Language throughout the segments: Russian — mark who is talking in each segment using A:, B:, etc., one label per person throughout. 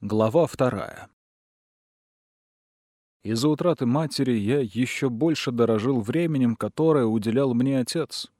A: Глава вторая. Из-за утраты матери я еще больше дорожил временем, которое уделял мне отец.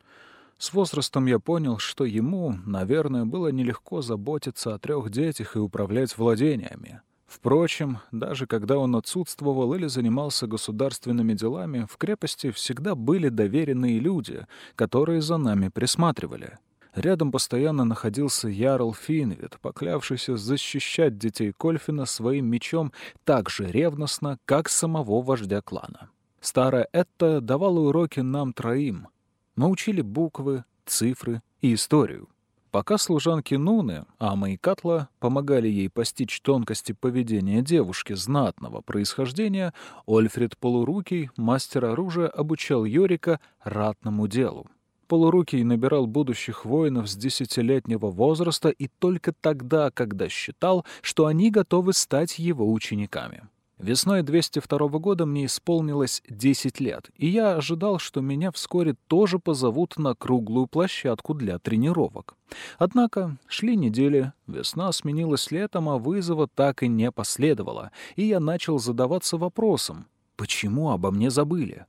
A: С возрастом я понял, что ему, наверное, было нелегко заботиться о трех детях и управлять владениями. Впрочем, даже когда он отсутствовал или занимался государственными делами, в крепости всегда были доверенные люди, которые за нами присматривали. Рядом постоянно находился Ярл Финвит, поклявшийся защищать детей Кольфина своим мечом так же ревностно, как самого вождя клана. Старая Этта давала уроки нам троим. Мы учили буквы, цифры и историю. Пока служанки Нуны, Ама и Катла помогали ей постичь тонкости поведения девушки знатного происхождения, Ольфред Полурукий, мастер оружия, обучал Йорика ратному делу. Полурукий набирал будущих воинов с десятилетнего возраста и только тогда, когда считал, что они готовы стать его учениками. Весной 202 года мне исполнилось 10 лет, и я ожидал, что меня вскоре тоже позовут на круглую площадку для тренировок. Однако шли недели, весна сменилась летом, а вызова так и не последовало, и я начал задаваться вопросом, почему обо мне забыли?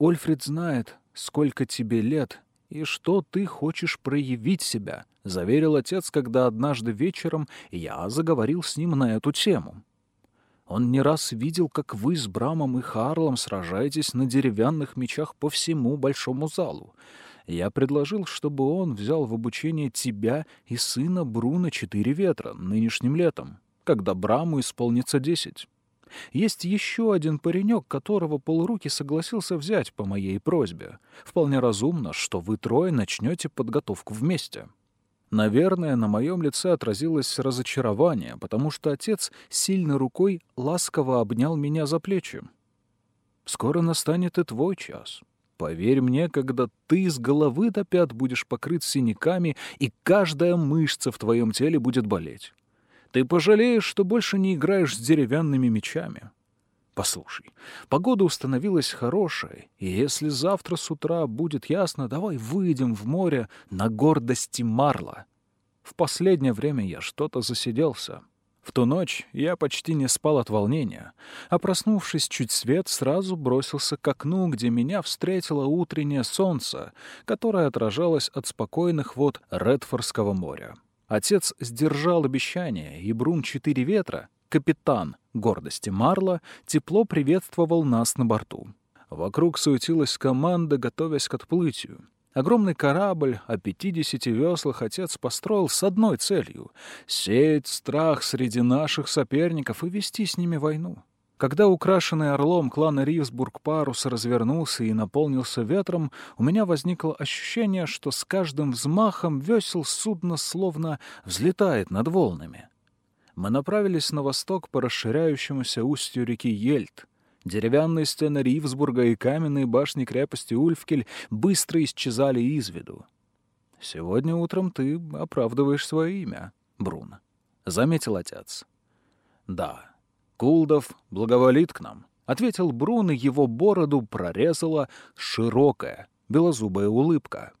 A: Ольфред знает, сколько тебе лет, и что ты хочешь проявить себя», — заверил отец, когда однажды вечером я заговорил с ним на эту тему. Он не раз видел, как вы с Брамом и Харлом сражаетесь на деревянных мечах по всему большому залу. Я предложил, чтобы он взял в обучение тебя и сына Бруна Четыре Ветра нынешним летом, когда Браму исполнится десять. Есть еще один паренек, которого полуруки согласился взять по моей просьбе. Вполне разумно, что вы трое начнете подготовку вместе. Наверное, на моем лице отразилось разочарование, потому что отец сильной рукой ласково обнял меня за плечи. «Скоро настанет и твой час. Поверь мне, когда ты с головы до пят будешь покрыт синяками, и каждая мышца в твоем теле будет болеть. Ты пожалеешь, что больше не играешь с деревянными мечами. Послушай, погода установилась хорошая, и если завтра с утра будет ясно, давай выйдем в море на гордости Марла. В последнее время я что-то засиделся. В ту ночь я почти не спал от волнения, а проснувшись чуть свет, сразу бросился к окну, где меня встретило утреннее солнце, которое отражалось от спокойных вод Редфордского моря. Отец сдержал обещание, и Брун Четыре Ветра, капитан гордости Марла, тепло приветствовал нас на борту. Вокруг суетилась команда, готовясь к отплытию. Огромный корабль о 50 веслах отец построил с одной целью — сеять страх среди наших соперников и вести с ними войну. Когда украшенный орлом клана Ривсбург парус развернулся и наполнился ветром, у меня возникло ощущение, что с каждым взмахом весел судно словно взлетает над волнами. Мы направились на восток по расширяющемуся устью реки Ельт. Деревянные стены Ривсбурга и каменные башни крепости Ульфкель быстро исчезали из виду. «Сегодня утром ты оправдываешь свое имя, Брун», — заметил отец. «Да, Кулдов благоволит к нам», — ответил Брун, и его бороду прорезала широкая белозубая улыбка.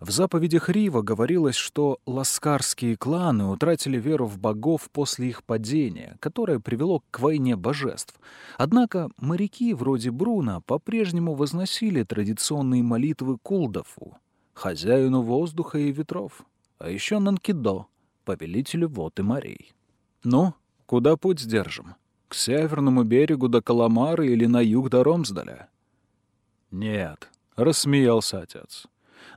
A: В заповедях Рива говорилось, что ласкарские кланы утратили веру в богов после их падения, которое привело к войне божеств. Однако моряки вроде Бруна по-прежнему возносили традиционные молитвы Кулдову, хозяину воздуха и ветров, а еще Нанкидо, повелителю вод и морей. «Ну, Куда путь сдержим? К северному берегу до Каламары или на юг до Ромсдаля? Нет, — рассмеялся отец.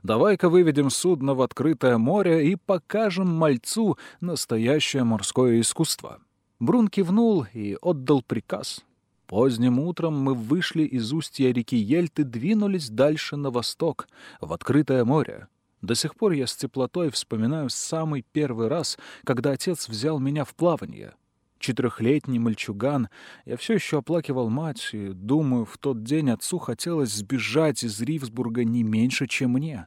A: Давай-ка выведем судно в открытое море и покажем мальцу настоящее морское искусство. Брун кивнул и отдал приказ. Поздним утром мы вышли из устья реки Ельт и двинулись дальше на восток, в открытое море. До сих пор я с теплотой вспоминаю самый первый раз, когда отец взял меня в плавание — четырехлетний мальчуган. Я все еще оплакивал мать, и, думаю, в тот день отцу хотелось сбежать из Ривсбурга не меньше, чем мне.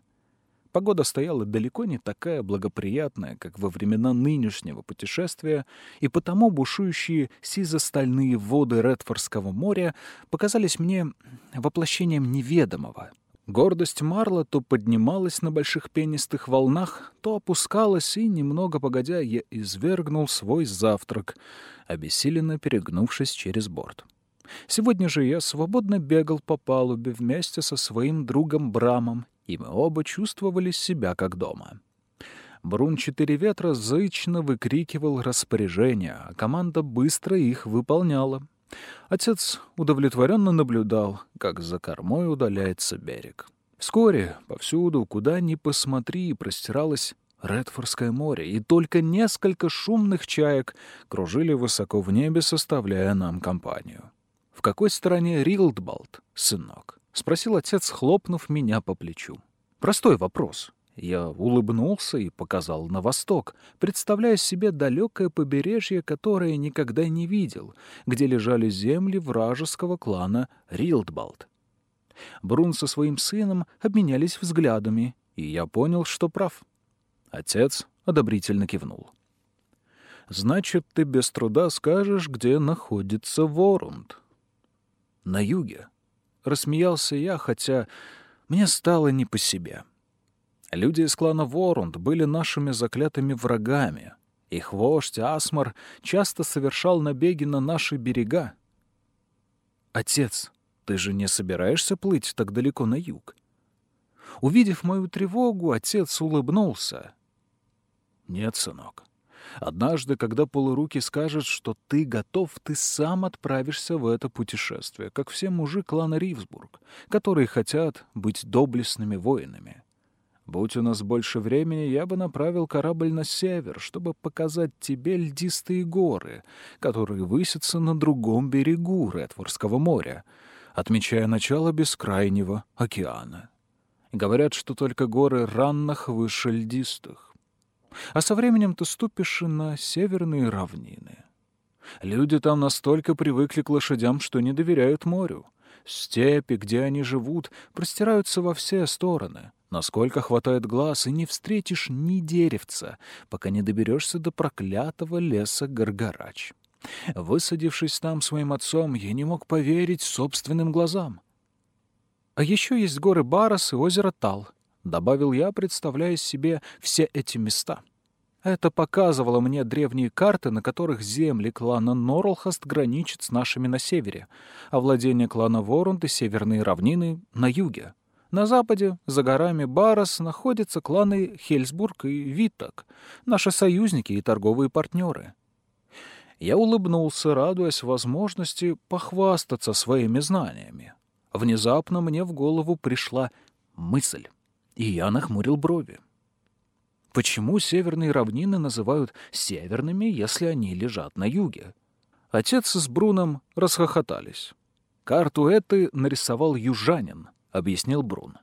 A: Погода стояла далеко не такая благоприятная, как во времена нынешнего путешествия, и потому бушующие сизо-стальные воды Редфордского моря показались мне воплощением неведомого, Гордость Марла то поднималась на больших пенистых волнах, то опускалась, и, немного погодя, я извергнул свой завтрак, обессиленно перегнувшись через борт. Сегодня же я свободно бегал по палубе вместе со своим другом Брамом, и мы оба чувствовали себя как дома. Брун «Четыре ветра» зычно выкрикивал распоряжения, а команда быстро их выполняла. Отец удовлетворенно наблюдал, как за кормой удаляется берег. Вскоре повсюду, куда ни посмотри, простиралось Редфордское море, и только несколько шумных чаек кружили высоко в небе, составляя нам компанию. «В какой стороне Рилдбалт, сынок?» — спросил отец, хлопнув меня по плечу. Простой вопрос. Я улыбнулся и показал на восток, представляя себе далекое побережье, которое никогда не видел, где лежали земли вражеского клана Рилдбалт. Брун со своим сыном обменялись взглядами, и я понял, что прав. Отец одобрительно кивнул. «Значит, ты без труда скажешь, где находится Ворунд?» «На юге», — рассмеялся я, хотя мне стало не по себе. Люди из клана Ворунд были нашими заклятыми врагами. Их вождь Асмар часто совершал набеги на наши берега. «Отец, ты же не собираешься плыть так далеко на юг?» Увидев мою тревогу, отец улыбнулся. «Нет, сынок. Однажды, когда полуруки скажет, что ты готов, ты сам отправишься в это путешествие, как все мужи клана Ривсбург, которые хотят быть доблестными воинами. Будь у нас больше времени, я бы направил корабль на север, чтобы показать тебе льдистые горы, которые высятся на другом берегу Редворского моря, отмечая начало бескрайнего океана. Говорят, что только горы ранных выше льдистых. А со временем ты ступишь на северные равнины. Люди там настолько привыкли к лошадям, что не доверяют морю. Степи, где они живут, простираются во все стороны — насколько хватает глаз, и не встретишь ни деревца, пока не доберешься до проклятого леса Гаргарач. Высадившись там своим отцом, я не мог поверить собственным глазам. А еще есть горы Барос и озеро Тал, — добавил я, представляя себе все эти места. Это показывало мне древние карты, на которых земли клана Норлхаст граничат с нашими на севере, а владения клана Ворунд и северные равнины — на юге. На западе, за горами Барос, находятся кланы Хельсбург и Виттак, наши союзники и торговые партнеры. Я улыбнулся, радуясь возможности похвастаться своими знаниями. Внезапно мне в голову пришла мысль, и я нахмурил брови. Почему северные равнины называют северными, если они лежат на юге? Отец с Бруном расхохотались. Карту этой нарисовал южанин — объяснил Брун.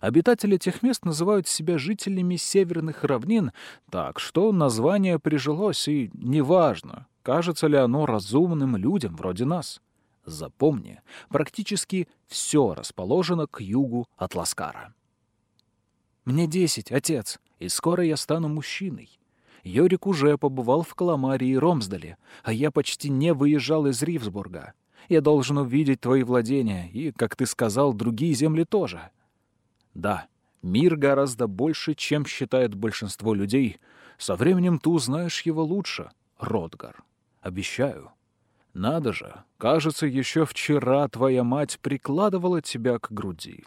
A: Обитатели тех мест называют себя жителями северных равнин, так что название прижилось, и неважно, кажется ли оно разумным людям вроде нас. Запомни, практически все расположено к югу от Ласкара. «Мне десять, отец, и скоро я стану мужчиной. Йорик уже побывал в Каламаре и Ромсдале, а я почти не выезжал из Ривсбурга. Я должен увидеть твои владения и, как ты сказал, другие земли тоже. Да, мир гораздо больше, чем считает большинство людей. Со временем ты узнаешь его лучше, Ротгар. Обещаю. Надо же, кажется, еще вчера твоя мать прикладывала тебя к груди.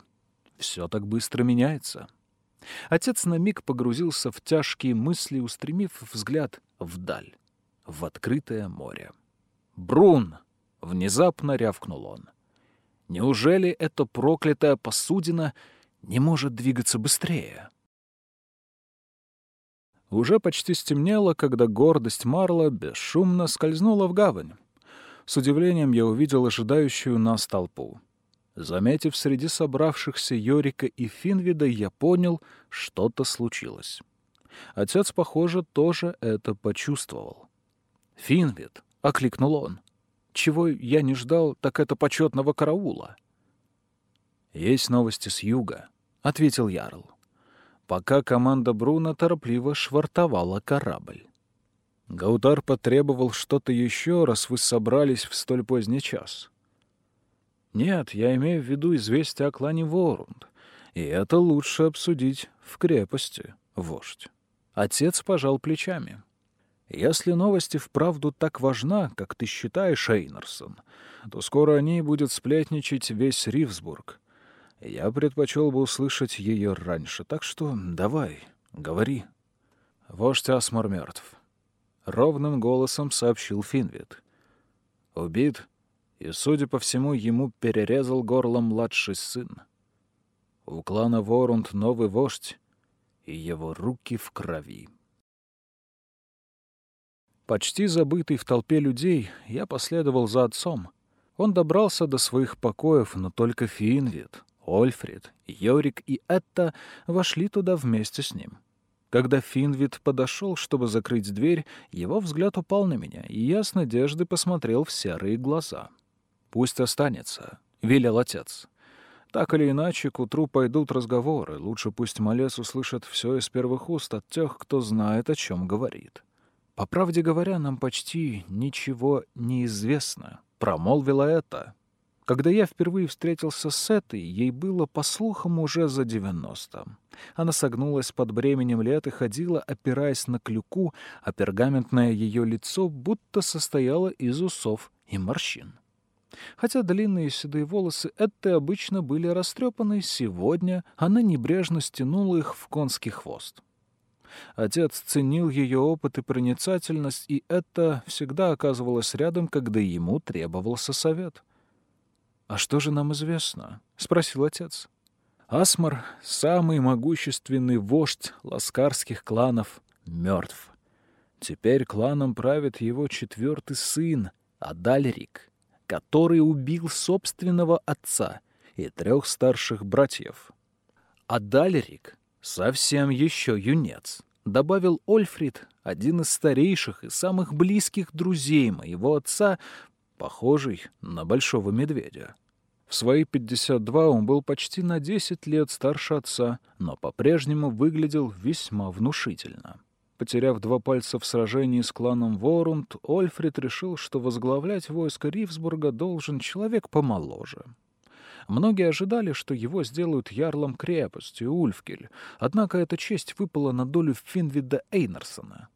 A: Все так быстро меняется. Отец на миг погрузился в тяжкие мысли, устремив взгляд вдаль, в открытое море. «Брун!» Внезапно рявкнул он. Неужели эта проклятая посудина не может двигаться быстрее? Уже почти стемнело, когда гордость Марла бесшумно скользнула в гавань. С удивлением я увидел ожидающую нас толпу. Заметив среди собравшихся Йорика и Финвида, я понял, что-то случилось. Отец, похоже, тоже это почувствовал. «Финвид!» — окликнул он. Чего я не ждал, так это почетного караула. «Есть новости с юга», — ответил Ярл. Пока команда Бруна торопливо швартовала корабль. Гаутар потребовал что-то еще, раз вы собрались в столь поздний час. Нет, я имею в виду известие о клане Ворунд. И это лучше обсудить в крепости, вождь. Отец пожал плечами. Если новости вправду так важна, как ты считаешь, Эйнерсон, то скоро о ней будет сплетничать весь Ривсбург. Я предпочел бы услышать ее раньше, так что давай, говори. Вождь Асмар мертв. Ровным голосом сообщил Финвит. Убит, и, судя по всему, ему перерезал горло младший сын. У клана Ворунд новый вождь, и его руки в крови. Почти забытый в толпе людей, я последовал за отцом. Он добрался до своих покоев, но только Финвит, Ольфред, Йорик и Этта вошли туда вместе с ним. Когда Финвит подошел, чтобы закрыть дверь, его взгляд упал на меня, и я с надеждой посмотрел в серые глаза. «Пусть останется», — велел отец. Так или иначе, к утру пойдут разговоры. Лучше пусть малец услышит все из первых уст от тех, кто знает, о чем говорит. «По правде говоря, нам почти ничего не известно», — промолвила это. Когда я впервые встретился с этой, ей было, по слухам, уже за девяносто. Она согнулась под бременем лет и ходила, опираясь на клюку, а пергаментное ее лицо будто состояло из усов и морщин. Хотя длинные седые волосы Этты обычно были растрепаны, сегодня она небрежно стянула их в конский хвост. Отец ценил ее опыт и проницательность, и это всегда оказывалось рядом, когда ему требовался совет. «А что же нам известно?» — спросил отец. Асмар, самый могущественный вождь ласкарских кланов, мертв. Теперь кланом правит его четвертый сын, Адальрик, который убил собственного отца и трех старших братьев. Адальрик «Совсем еще юнец», — добавил Ольфрид, один из старейших и самых близких друзей моего отца, похожий на большого медведя. В свои 52 он был почти на 10 лет старше отца, но по-прежнему выглядел весьма внушительно. Потеряв два пальца в сражении с кланом Ворунд, Ольфрид решил, что возглавлять войско Ривсбурга должен человек помоложе. Многие ожидали, что его сделают ярлом крепости Ульфкель, однако эта честь выпала на долю Финвида Эйнерсона.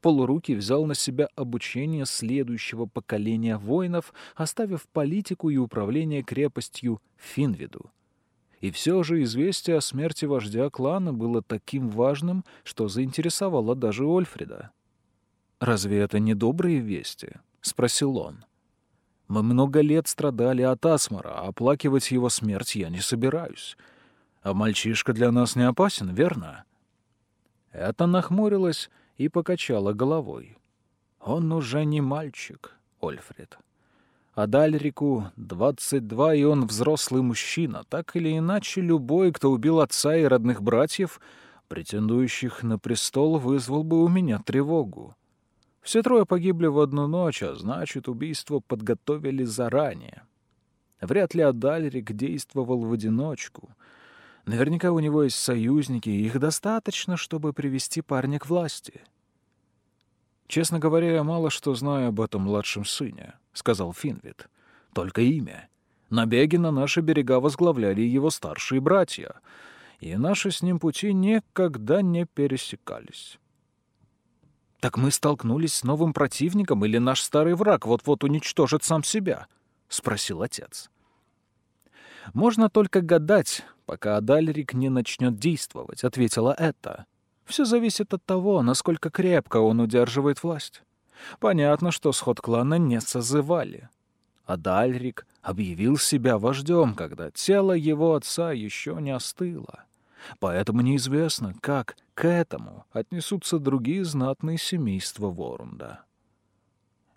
A: Полурукий взял на себя обучение следующего поколения воинов, оставив политику и управление крепостью Финвиду. И все же известие о смерти вождя клана было таким важным, что заинтересовало даже Ольфрида. «Разве это не добрые вести?» — спросил он. Мы много лет страдали от асмора, а оплакивать его смерть я не собираюсь. А мальчишка для нас не опасен, верно?» Это нахмурилась и покачала головой. «Он уже не мальчик, Ольфред. А Дальрику двадцать два, и он взрослый мужчина. Так или иначе, любой, кто убил отца и родных братьев, претендующих на престол, вызвал бы у меня тревогу. Все трое погибли в одну ночь, а значит, убийство подготовили заранее. Вряд ли Адальрик действовал в одиночку. Наверняка у него есть союзники, и их достаточно, чтобы привести парня к власти. «Честно говоря, я мало что знаю об этом младшем сыне», — сказал Финвит. «Только имя. Набеги на наши берега возглавляли его старшие братья, и наши с ним пути никогда не пересекались». Так мы столкнулись с новым противником или наш старый враг вот-вот уничтожит сам себя? спросил отец. Можно только гадать, пока Адальрик не начнет действовать, ответила это. Все зависит от того, насколько крепко он удерживает власть. Понятно, что сход клана не созывали. Адальрик объявил себя вождем, когда тело его отца еще не остыло. Поэтому неизвестно, как к этому отнесутся другие знатные семейства Ворунда.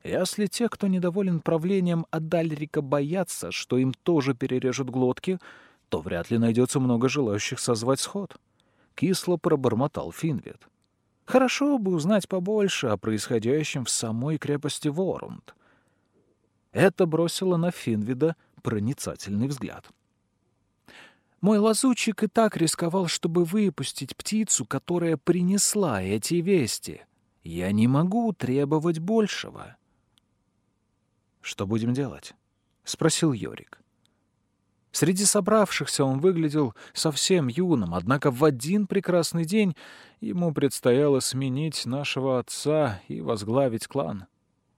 A: Если те, кто недоволен правлением Адальрика, боятся, что им тоже перережут глотки, то вряд ли найдется много желающих созвать сход. Кисло пробормотал Финвет. Хорошо бы узнать побольше о происходящем в самой крепости Ворунд. Это бросило на Финвида проницательный взгляд. Мой лазутчик и так рисковал, чтобы выпустить птицу, которая принесла эти вести. Я не могу требовать большего. «Что будем делать?» — спросил Йорик. Среди собравшихся он выглядел совсем юным, однако в один прекрасный день ему предстояло сменить нашего отца и возглавить клан.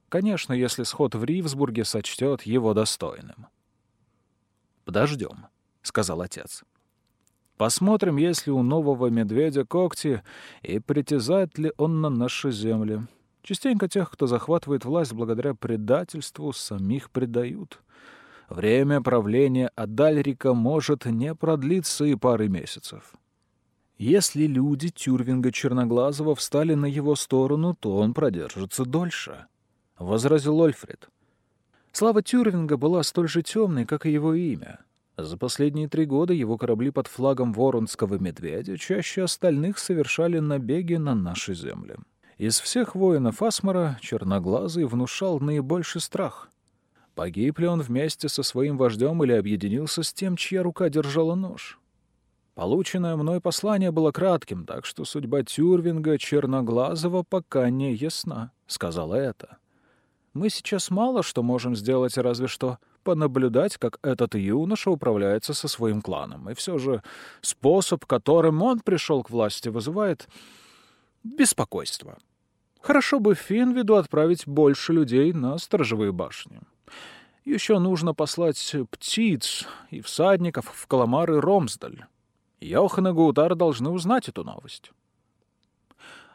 A: Конечно, если сход в Ривсбурге сочтет его достойным. «Подождем», — сказал отец. «Посмотрим, есть ли у нового медведя когти, и притязает ли он на наши земли. Частенько тех, кто захватывает власть благодаря предательству, самих предают». Время правления Адальрика может не продлиться и пары месяцев. Если люди Тюрвинга Черноглазого встали на его сторону, то он продержится дольше, — возразил Ольфред. Слава Тюрвинга была столь же темной, как и его имя. За последние три года его корабли под флагом Воронского медведя чаще остальных совершали набеги на наши земли. Из всех воинов Асмара Черноглазый внушал наибольший страх — Погиб ли он вместе со своим вождем или объединился с тем, чья рука держала нож? Полученное мной послание было кратким, так что судьба Тюрвинга Черноглазого пока не ясна, — сказала это. Мы сейчас мало что можем сделать, разве что понаблюдать, как этот юноша управляется со своим кланом. И все же способ, которым он пришел к власти, вызывает беспокойство. Хорошо бы Финвиду отправить больше людей на сторожевые башни. Еще нужно послать птиц и всадников в Каламар и Ромсдаль. Йохан и Гутар должны узнать эту новость.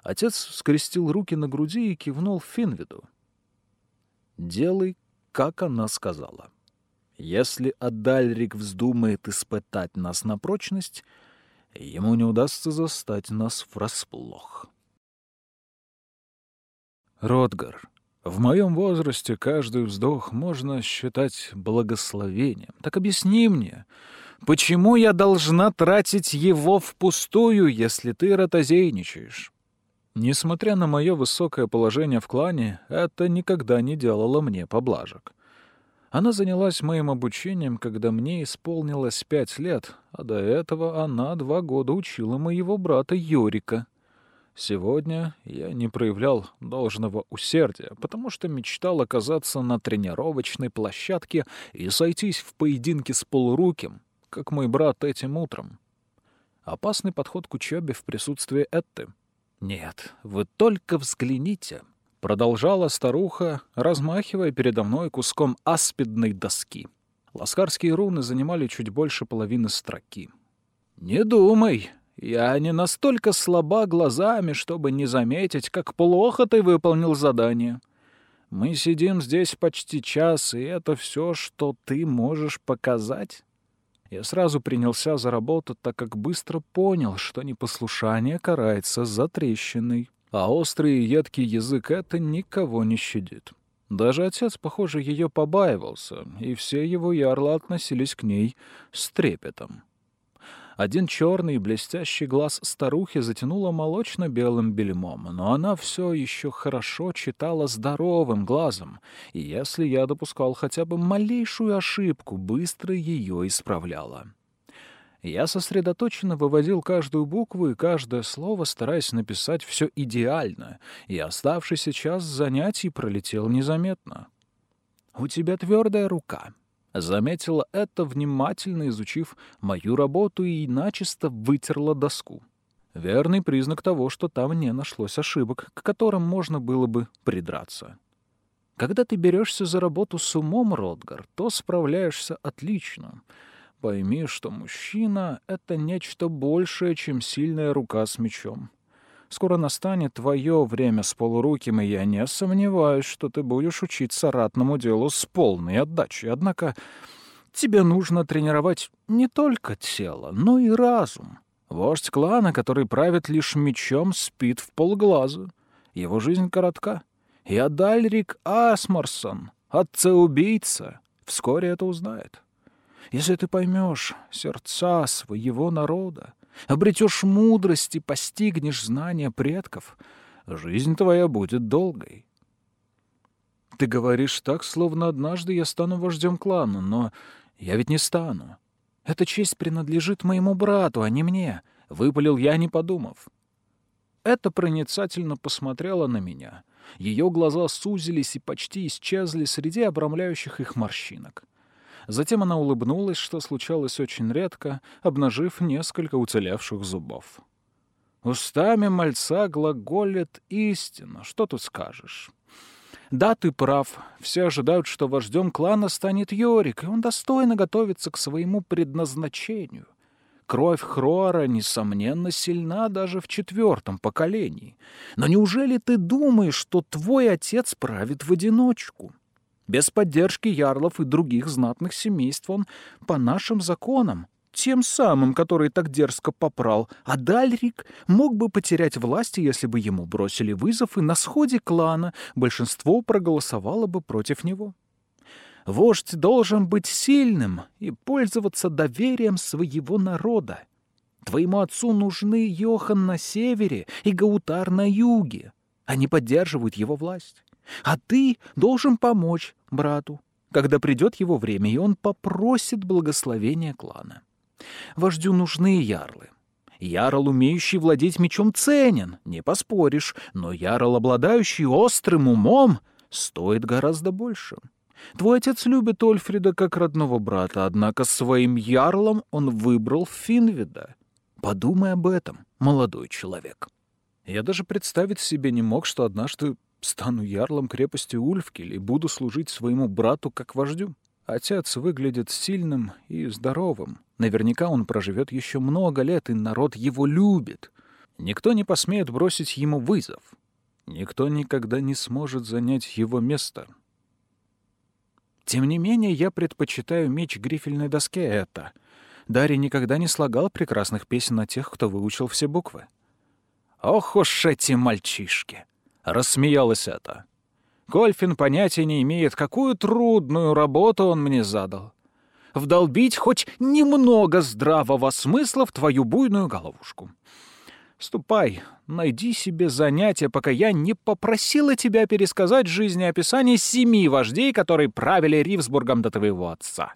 A: Отец скрестил руки на груди и кивнул Финвиду. «Делай, как она сказала. Если Адальрик вздумает испытать нас на прочность, ему не удастся застать нас врасплох». Ротгар в моем возрасте каждый вздох можно считать благословением. Так объясни мне, почему я должна тратить его впустую, если ты ротозейничаешь? Несмотря на мое высокое положение в клане, это никогда не делало мне поблажек. Она занялась моим обучением, когда мне исполнилось пять лет, а до этого она два года учила моего брата Йорика — Сегодня я не проявлял должного усердия, потому что мечтал оказаться на тренировочной площадке и сойтись в поединке с полуруким, как мой брат этим утром. Опасный подход к учебе в присутствии Этты. «Нет, вы только взгляните», — продолжала старуха, размахивая передо мной куском аспидной доски. Ласкарские руны занимали чуть больше половины строки. «Не думай», я не настолько слаба глазами, чтобы не заметить, как плохо ты выполнил задание. Мы сидим здесь почти час, и это все, что ты можешь показать. Я сразу принялся за работу, так как быстро понял, что непослушание карается за трещиной, а острый и едкий язык это никого не щадит. Даже отец, похоже, ее побаивался, и все его ярлы относились к ней с трепетом. Один черный блестящий глаз старухи затянуло молочно-белым бельмом, но она все еще хорошо читала здоровым глазом, и если я допускал хотя бы малейшую ошибку, быстро ее исправляла. Я сосредоточенно выводил каждую букву и каждое слово, стараясь написать все идеально, и оставшийся час занятий пролетел незаметно. «У тебя твердая рука», Заметила это, внимательно изучив мою работу и начисто вытерла доску. Верный признак того, что там не нашлось ошибок, к которым можно было бы придраться. Когда ты берешься за работу с умом, Ротгар, то справляешься отлично. Пойми, что мужчина — это нечто большее, чем сильная рука с мечом. Скоро настанет твое время с полуруким, и я не сомневаюсь, что ты будешь учиться ратному делу с полной отдачей. Однако тебе нужно тренировать не только тело, но и разум. Вождь клана, который правит лишь мечом, спит в полглаза. Его жизнь коротка. И Адальрик Асмарсон, отца-убийца, вскоре это узнает. Если ты поймешь сердца своего народа, обретешь мудрость и постигнешь знания предков, жизнь твоя будет долгой. Ты говоришь так, словно однажды я стану вождем клана, но я ведь не стану. Эта честь принадлежит моему брату, а не мне, — выпалил я, не подумав. Это проницательно посмотрела на меня. Ее глаза сузились и почти исчезли среди обрамляющих их морщинок. Затем она улыбнулась, что случалось очень редко, обнажив несколько уцелевших зубов. Устами мальца глаголит истина. Что тут скажешь? Да, ты прав. Все ожидают, что вождем клана станет Йорик, и он достойно готовится к своему предназначению. Кровь Хроара, несомненно, сильна даже в четвертом поколении. Но неужели ты думаешь, что твой отец правит в одиночку? Без поддержки ярлов и других знатных семейств он, по нашим законам, тем самым, который так дерзко попрал, а Дальрик мог бы потерять власть, если бы ему бросили вызов, и на сходе клана большинство проголосовало бы против него. Вождь должен быть сильным и пользоваться доверием своего народа. Твоему отцу нужны Йохан на севере и Гаутар на юге. Они поддерживают его власть. А ты должен помочь брату, когда придет его время, и он попросит благословения клана. Вождю нужны ярлы. Ярл, умеющий владеть мечом, ценен, не поспоришь, но ярл, обладающий острым умом, стоит гораздо больше. Твой отец любит Ольфрида как родного брата, однако своим ярлом он выбрал Финвида. Подумай об этом, молодой человек. Я даже представить себе не мог, что однажды стану ярлом крепости Ульфкель и буду служить своему брату как вождю. Отец выглядит сильным и здоровым. Наверняка он проживет еще много лет, и народ его любит. Никто не посмеет бросить ему вызов. Никто никогда не сможет занять его место. Тем не менее, я предпочитаю меч грифельной доске это. Дарий никогда не слагал прекрасных песен о тех, кто выучил все буквы. «Ох уж эти мальчишки!» — рассмеялась это. Гольфин понятия не имеет, какую трудную работу он мне задал. Вдолбить хоть немного здравого смысла в твою буйную головушку. Ступай, найди себе занятие, пока я не попросила тебя пересказать жизнеописание семи вождей, которые правили Ривсбургом до твоего отца.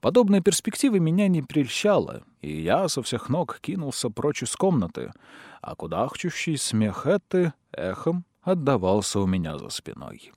A: Подобная перспектива меня не прельщала, и я со всех ног кинулся прочь из комнаты, а кудахчущий смех Этты эхом отдавался у меня за спиной.